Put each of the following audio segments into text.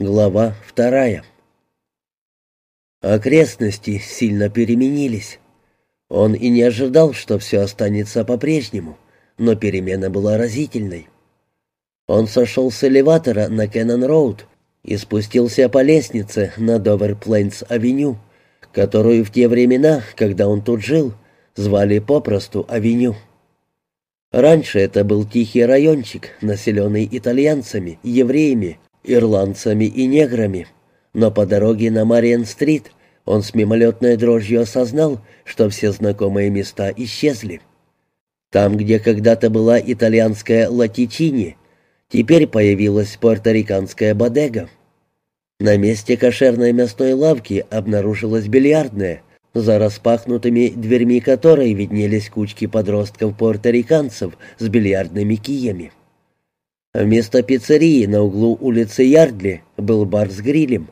Глава вторая. Окрестности сильно переменились. Он и не ожидал, что все останется по-прежнему, но перемена была разительной. Он сошел с элеватора на Кеннон-Роуд и спустился по лестнице на Довер-Плейнс-авеню, которую в те времена, когда он тут жил, звали попросту авеню. Раньше это был тихий райончик, населенный итальянцами, евреями, ирландцами и неграми, но по дороге на Мариен-стрит он с мимолетной дрожью осознал, что все знакомые места исчезли. Там, где когда-то была итальянская Латичини, теперь появилась пуэрториканская бодега. На месте кошерной мясной лавки обнаружилась бильярдная, за распахнутыми дверьми которой виднелись кучки подростков-пуэрториканцев с бильярдными киями. Вместо пиццерии на углу улицы Ярдли был бар с грилем,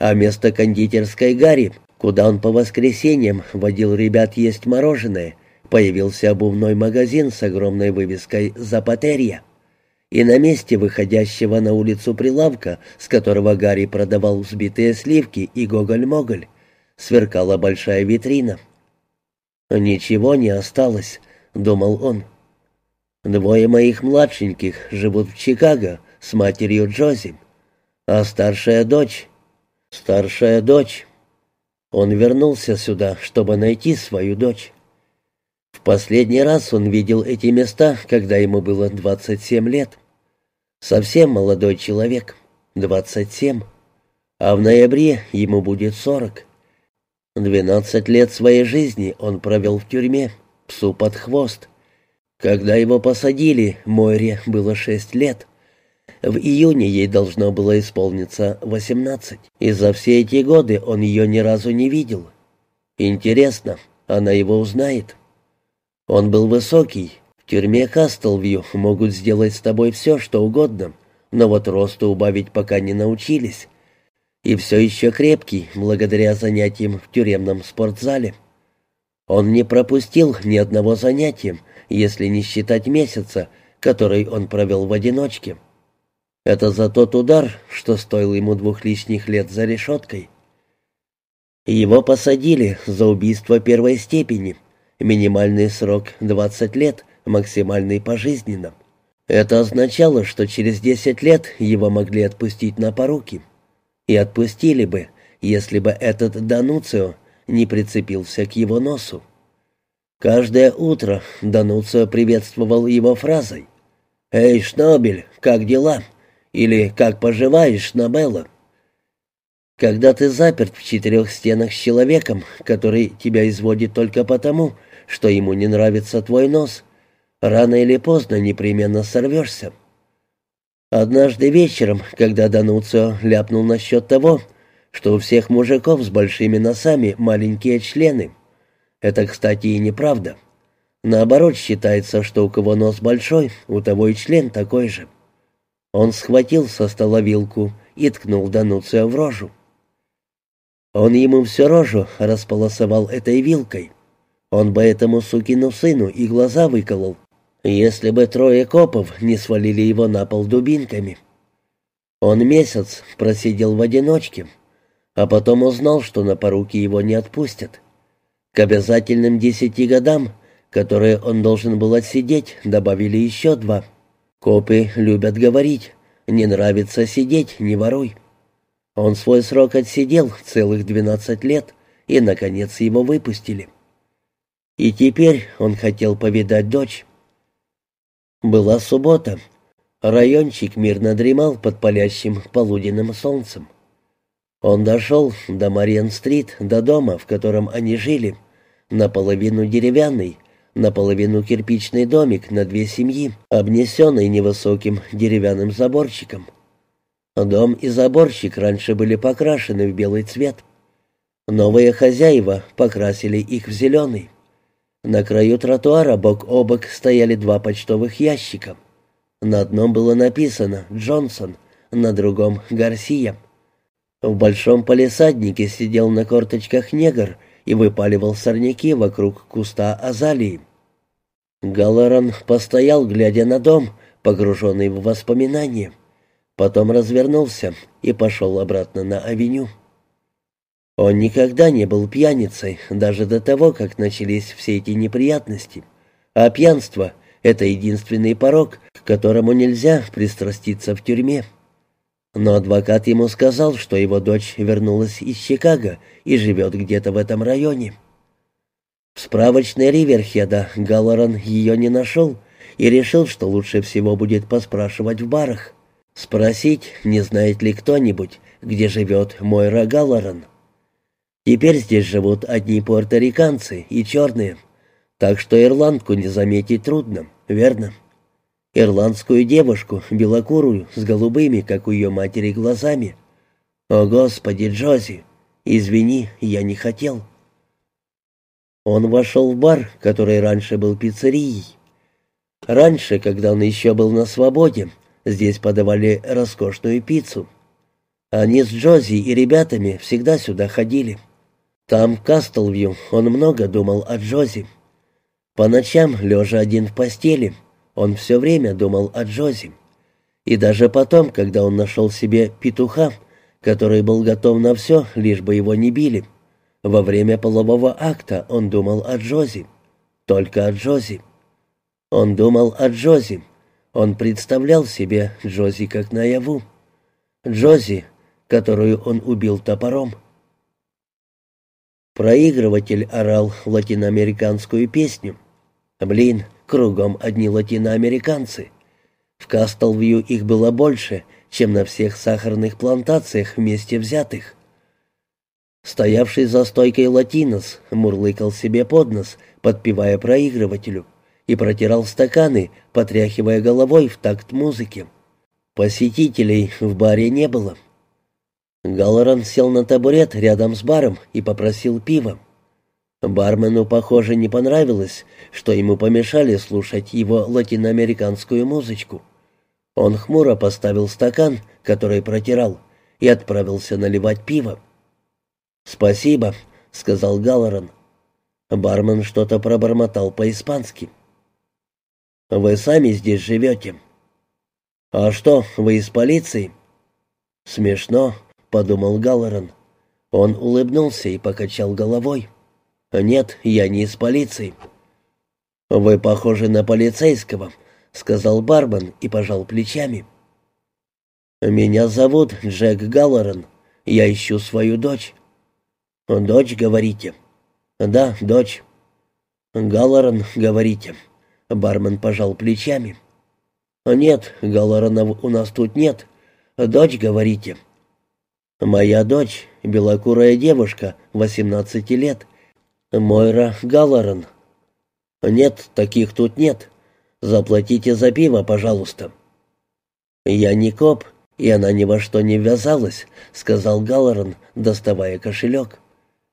а вместо кондитерской Гарри, куда он по воскресеньям водил ребят есть мороженое, появился обувной магазин с огромной вывеской «Запатерья». И на месте выходящего на улицу прилавка, с которого Гарри продавал взбитые сливки и гоголь-моголь, сверкала большая витрина. «Ничего не осталось», — думал он. Двое моих младшеньких живут в Чикаго с матерью Джози, а старшая дочь... Старшая дочь... Он вернулся сюда, чтобы найти свою дочь. В последний раз он видел эти места, когда ему было 27 лет. Совсем молодой человек, 27. А в ноябре ему будет 40. 12 лет своей жизни он провел в тюрьме, псу под хвост. Когда его посадили, Мойре было шесть лет. В июне ей должно было исполниться восемнадцать, и за все эти годы он ее ни разу не видел. Интересно, она его узнает. Он был высокий. В тюрьме Кастлвью могут сделать с тобой все, что угодно, но вот росту убавить пока не научились. И все еще крепкий, благодаря занятиям в тюремном спортзале. Он не пропустил ни одного занятия, если не считать месяца, который он провел в одиночке. Это за тот удар, что стоил ему двух лишних лет за решеткой. Его посадили за убийство первой степени, минимальный срок 20 лет, максимальный пожизненно. Это означало, что через 10 лет его могли отпустить на поруки. И отпустили бы, если бы этот Дануцио не прицепился к его носу. Каждое утро Дануцио приветствовал его фразой «Эй, Шнобель, как дела?» или «Как поживаешь, Шнобелла?» Когда ты заперт в четырех стенах с человеком, который тебя изводит только потому, что ему не нравится твой нос, рано или поздно непременно сорвешься. Однажды вечером, когда Дануцио ляпнул насчет того, что у всех мужиков с большими носами маленькие члены, это, кстати, и неправда. Наоборот, считается, что у кого нос большой, у того и член такой же. Он схватил со стола вилку и ткнул Дануция в рожу. Он ему всю рожу располосовал этой вилкой. Он бы этому сукину сыну и глаза выколол, если бы трое копов не свалили его на пол дубинками. Он месяц просидел в одиночке, а потом узнал, что на поруки его не отпустят. К обязательным десяти годам, которые он должен был отсидеть, добавили еще два. Копы любят говорить «не нравится сидеть, не воруй». Он свой срок отсидел целых двенадцать лет, и, наконец, его выпустили. И теперь он хотел повидать дочь. Была суббота. Райончик мирно дремал под палящим полуденным солнцем. Он дошел до Мариен-стрит, до дома, в котором они жили, наполовину деревянный, наполовину кирпичный домик на две семьи, обнесенный невысоким деревянным заборчиком. Дом и заборчик раньше были покрашены в белый цвет. Новые хозяева покрасили их в зеленый. На краю тротуара бок о бок стояли два почтовых ящика. На одном было написано «Джонсон», на другом «Гарсия». В большом полисаднике сидел на корточках негр и выпаливал сорняки вокруг куста азалии. Галлоран постоял, глядя на дом, погруженный в воспоминания. потом развернулся и пошел обратно на авеню. Он никогда не был пьяницей, даже до того, как начались все эти неприятности. А пьянство — это единственный порог, к которому нельзя пристраститься в тюрьме. Но адвокат ему сказал, что его дочь вернулась из Чикаго и живет где-то в этом районе. В справочной Риверхеда Галлоран ее не нашел и решил, что лучше всего будет поспрашивать в барах. Спросить, не знает ли кто-нибудь, где живет Мойра Галлоран. Теперь здесь живут одни пуэрториканцы и черные, так что ирландку не заметить трудно, верно? Ирландскую девушку, белокурую, с голубыми, как у ее матери, глазами. О, Господи, Джози, извини, я не хотел. Он вошел в бар, который раньше был пиццерией. Раньше, когда он еще был на свободе, здесь подавали роскошную пиццу. Они с Джози и ребятами всегда сюда ходили. Там, в Кастлвью, он много думал о Джози. По ночам, лежа один в постели, он все время думал о Джози. И даже потом, когда он нашел себе петуха, который был готов на все, лишь бы его не били — во время полового акта он думал о Джози. Только о Джози. Он думал о Джози. Он представлял себе Джози как наяву. Джози, которую он убил топором. Проигрыватель орал латиноамериканскую песню. Блин, кругом одни латиноамериканцы. В Кастлвью их было больше, чем на всех сахарных плантациях вместе взятых. Стоявший за стойкой латинос мурлыкал себе под нос, подпевая проигрывателю, и протирал стаканы, потряхивая головой в такт музыки. Посетителей в баре не было. Галлоран сел на табурет рядом с баром и попросил пива. Бармену, похоже, не понравилось, что ему помешали слушать его латиноамериканскую музычку. Он хмуро поставил стакан, который протирал, и отправился наливать пиво. «Спасибо», — сказал Галлоран. Бармен что-то пробормотал по-испански. «Вы сами здесь живете?» «А что, вы из полиции?» «Смешно», — подумал Галлоран. Он улыбнулся и покачал головой. «Нет, я не из полиции». «Вы похожи на полицейского», — сказал бармен и пожал плечами. «Меня зовут Джек Галлоран. Я ищу свою дочь». «Дочь, говорите?» «Да, дочь». «Галлоран, говорите?» Бармен пожал плечами. «Нет, Галлорана у нас тут нет. Дочь, говорите?» «Моя дочь, белокурая девушка, восемнадцати лет. Мойра Галлоран». «Нет, таких тут нет. Заплатите за пиво, пожалуйста». «Я не коп, и она ни во что не ввязалась», — сказал Галлоран, доставая кошелек.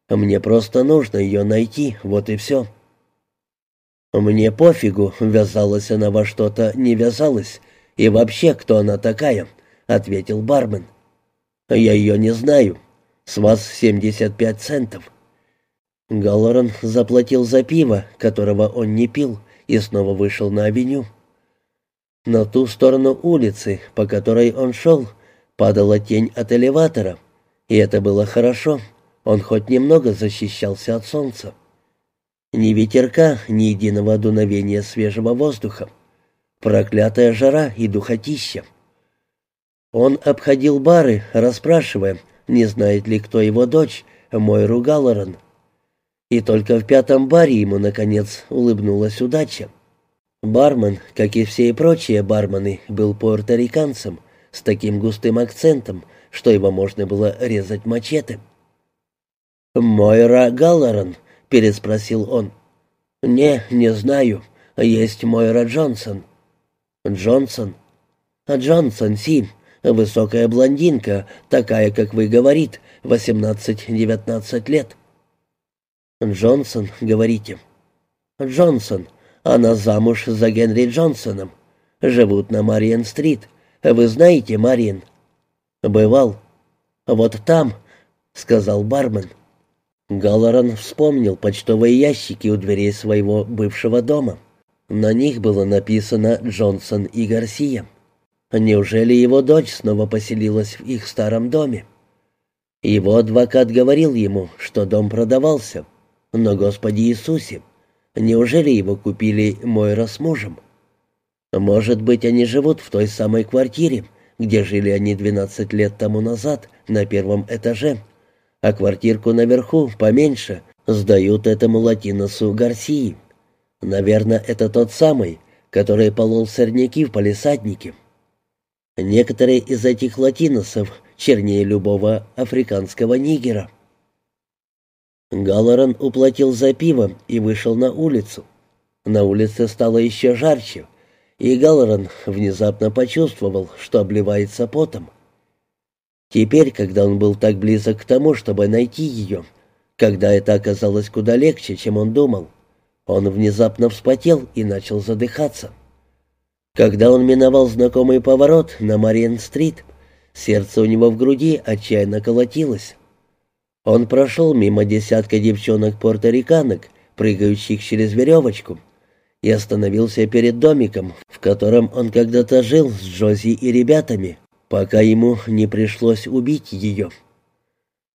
Мне просто нужно ее найти, вот и все». «Мне пофигу, ввязалась она во что-то, не ввязалась. И вообще, кто она такая?» — ответил бармен. «Я ее не знаю. С вас 75 центов». Галлоран заплатил за пиво, которого он не пил, и снова вышел на авеню. На ту сторону улицы, по которой он шел, падала тень от элеватора, и это было хорошо. Он хоть немного защищался от солнца. Ни ветерка, ни единого дуновения свежего воздуха. Проклятая жара и духотища. Он обходил бары, расспрашивая, не знает ли кто его дочь, мой Ругалоран. И только в пятом баре ему, наконец, улыбнулась удача. Бармен, как и все прочие бармены, был пуэрториканцем, с таким густым акцентом, что его можно было резать мачете. «Мойра Галлоран?» — переспросил он. «Не, не знаю. Есть Мойра Джонсон». «Джонсон?» «Джонсон, Си. Высокая блондинка, такая, как вы говорит, восемнадцать-девятнадцать лет». «Джонсон, говорите?» «Джонсон. Она замуж за Генри Джонсоном. Живут на Мариен-стрит. Вы знаете Мариен?» «Бывал». «Вот там», — сказал бармен. Галлоран вспомнил почтовые ящики у дверей своего бывшего дома. На них было написано «Джонсон и Гарсия». Неужели его дочь снова поселилась в их старом доме? Его адвокат говорил ему, что дом продавался. Но, Господи Иисусе, неужели его купили Мойра с мужем? Может быть, они живут в той самой квартире, где жили они 12 лет тому назад, на первом этаже, а квартирку наверху, поменьше, сдают этому латиносу Гарсии. Наверное, это тот самый, который полол сорняки в палисаднике. Некоторые из этих латиносов чернее любого африканского нигера. Галлоран уплатил за пиво и вышел на улицу. На улице стало еще жарче, и Галлоран внезапно почувствовал, что обливается потом. Теперь, когда он был так близок к тому, чтобы найти ее, когда это оказалось куда легче, чем он думал, он внезапно вспотел и начал задыхаться. Когда он миновал знакомый поворот на Мариен-стрит, сердце у него в груди отчаянно колотилось. Он прошел мимо десятка девчонок-порториканок, прыгающих через веревочку, и остановился перед домиком, в котором он когда-то жил с Джози и ребятами, пока ему не пришлось убить ее.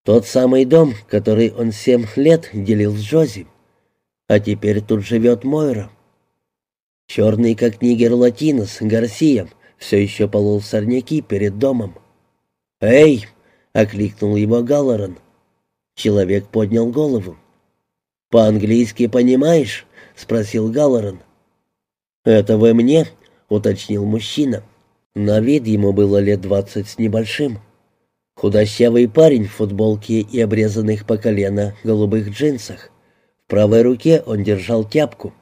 Тот самый дом, который он семь лет делил с Джози. А теперь тут живет Мойра. Черный, как нигер латинос, Гарсия, все еще полол сорняки перед домом. «Эй!» — окликнул его Галлоран. Человек поднял голову. «По-английски понимаешь?» — спросил Галлоран. «Это вы мне?» — уточнил мужчина. На вид ему было лет двадцать с небольшим. Худощавый парень в футболке и обрезанных по колено голубых джинсах. В правой руке он держал тяпку.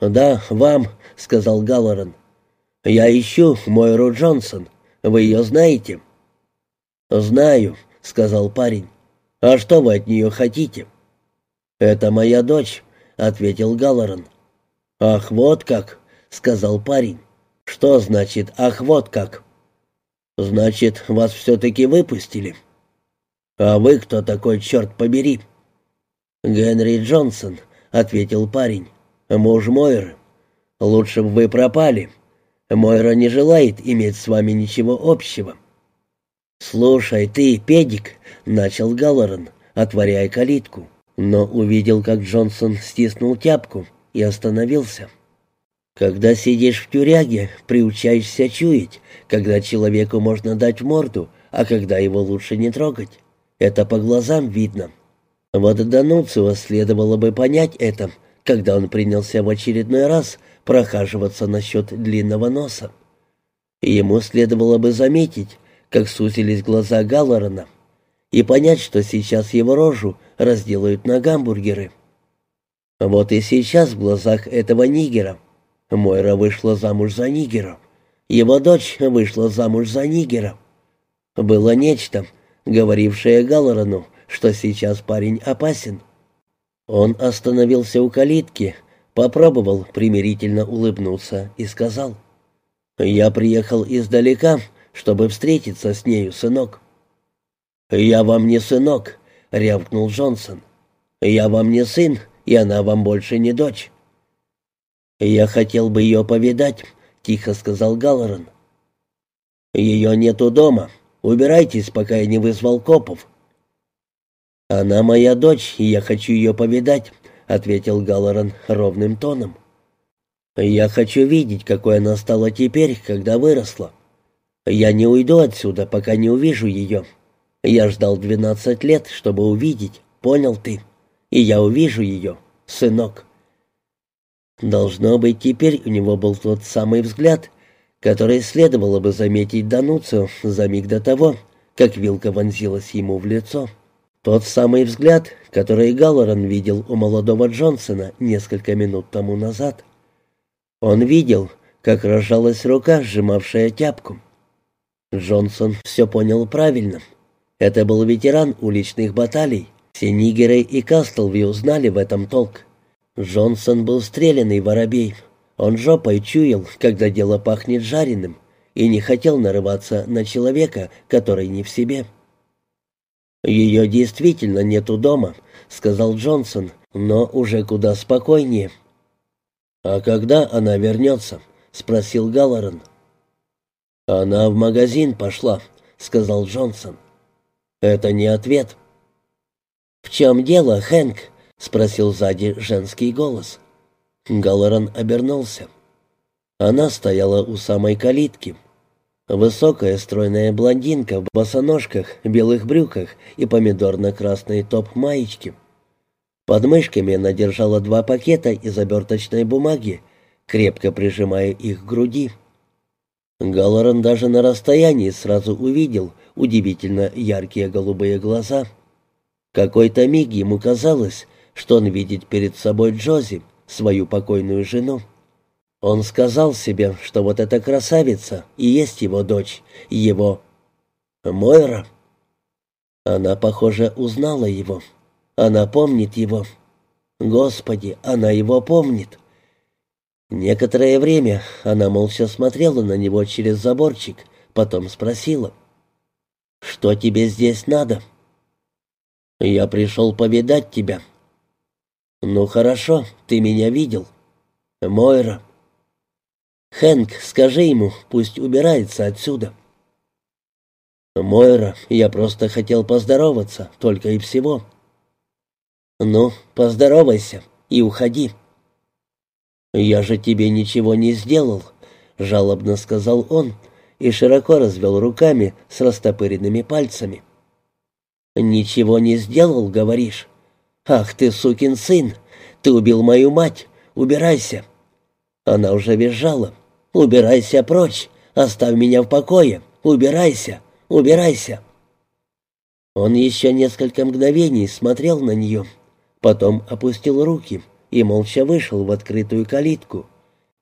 «Да, вам», — сказал Галлоран. «Я ищу Мойру Джонсон. Вы ее знаете?» «Знаю», — сказал парень. «А что вы от нее хотите?» «Это моя дочь», — ответил Галлоран. «Ах, вот как», — сказал парень. «Что значит «ах, вот как»?» «Значит, вас все-таки выпустили». «А вы кто такой, черт побери?» «Генри Джонсон», — ответил парень. «Муж Мойры. Лучше бы вы пропали. Мойра не желает иметь с вами ничего общего». «Слушай, ты, педик», — начал Галлоран, отворяя калитку, но увидел, как Джонсон стиснул тяпку и остановился. Когда сидишь в тюряге, приучаешься чуять, когда человеку можно дать морду, а когда его лучше не трогать. Это по глазам видно. Вот Дануцио следовало бы понять это, когда он принялся в очередной раз прохаживаться насчет длинного носа. Ему следовало бы заметить, как сузились глаза Галлорана, и понять, что сейчас его рожу разделают на гамбургеры. Вот и сейчас в глазах этого нигера Мойра вышла замуж за нигера. Его дочь вышла замуж за нигера. Было нечто, говорившее Галлорану, что сейчас парень опасен. Он остановился у калитки, попробовал примирительно улыбнуться и сказал, «Я приехал издалека, чтобы встретиться с нею, сынок». «Я вам не сынок», — рявкнул Джонсон. «Я вам не сын, и она вам больше не дочь». «Я хотел бы ее повидать», — тихо сказал Галлоран. «Ее нету дома. Убирайтесь, пока я не вызвал копов». «Она моя дочь, и я хочу ее повидать», — ответил Галлоран ровным тоном. «Я хочу видеть, какой она стала теперь, когда выросла. Я не уйду отсюда, пока не увижу ее. Я ждал двенадцать лет, чтобы увидеть, понял ты? И я увижу ее, сынок». Должно быть, теперь у него был тот самый взгляд, который следовало бы заметить Дануцию за миг до того, как вилка вонзилась ему в лицо. Тот самый взгляд, который Галлоран видел у молодого Джонсона несколько минут тому назад. Он видел, как разжалась рука, сжимавшая тяпку. Джонсон все понял правильно. Это был ветеран уличных баталий. Все и Кастлвью знали в этом толк. Джонсон был стрелянный воробей. Он жопой чуял, когда дело пахнет жареным, и не хотел нарываться на человека, который не в себе. «Ее действительно нету дома», — сказал Джонсон, но уже куда спокойнее. «А когда она вернется?» — спросил Галлоран. «Она в магазин пошла», — сказал Джонсон. «Это не ответ». «В чем дело, Хэнк?» — спросил сзади женский голос. Галлоран обернулся. Она стояла у самой калитки. Высокая стройная блондинка в босоножках, белых брюках и помидорно-красной топ-маечке. Под мышками она держала два пакета из оберточной бумаги, крепко прижимая их к груди. Галлоран даже на расстоянии сразу увидел удивительно яркие голубые глаза. Какой-то миг ему казалось, что он видит перед собой Джози, свою покойную жену. Он сказал себе, что вот эта красавица и есть его дочь, его... Мойра. Она, похоже, узнала его. Она помнит его. Господи, она его помнит. Некоторое время она молча смотрела на него через заборчик, потом спросила. «Что тебе здесь надо?» «Я пришел повидать тебя». «Ну хорошо, ты меня видел». «Мойра». «Хэнк, скажи ему, пусть убирается отсюда». «Мойра, я просто хотел поздороваться, только и всего». «Ну, поздоровайся и уходи». «Я же тебе ничего не сделал», — жалобно сказал он и широко развел руками с растопыренными пальцами. «Ничего не сделал, говоришь? Ах ты, сукин сын! Ты убил мою мать! Убирайся!» Она уже визжала. «Убирайся прочь! Оставь меня в покое! Убирайся! Убирайся!» Он еще несколько мгновений смотрел на нее, потом опустил руки — и молча вышел в открытую калитку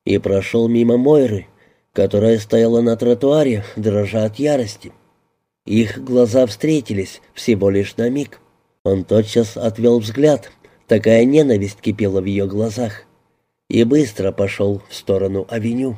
и прошел мимо Мойры, которая стояла на тротуаре, дрожа от ярости. Их глаза встретились всего лишь на миг. Он тотчас отвел взгляд, такая ненависть кипела в ее глазах, и быстро пошел в сторону авеню.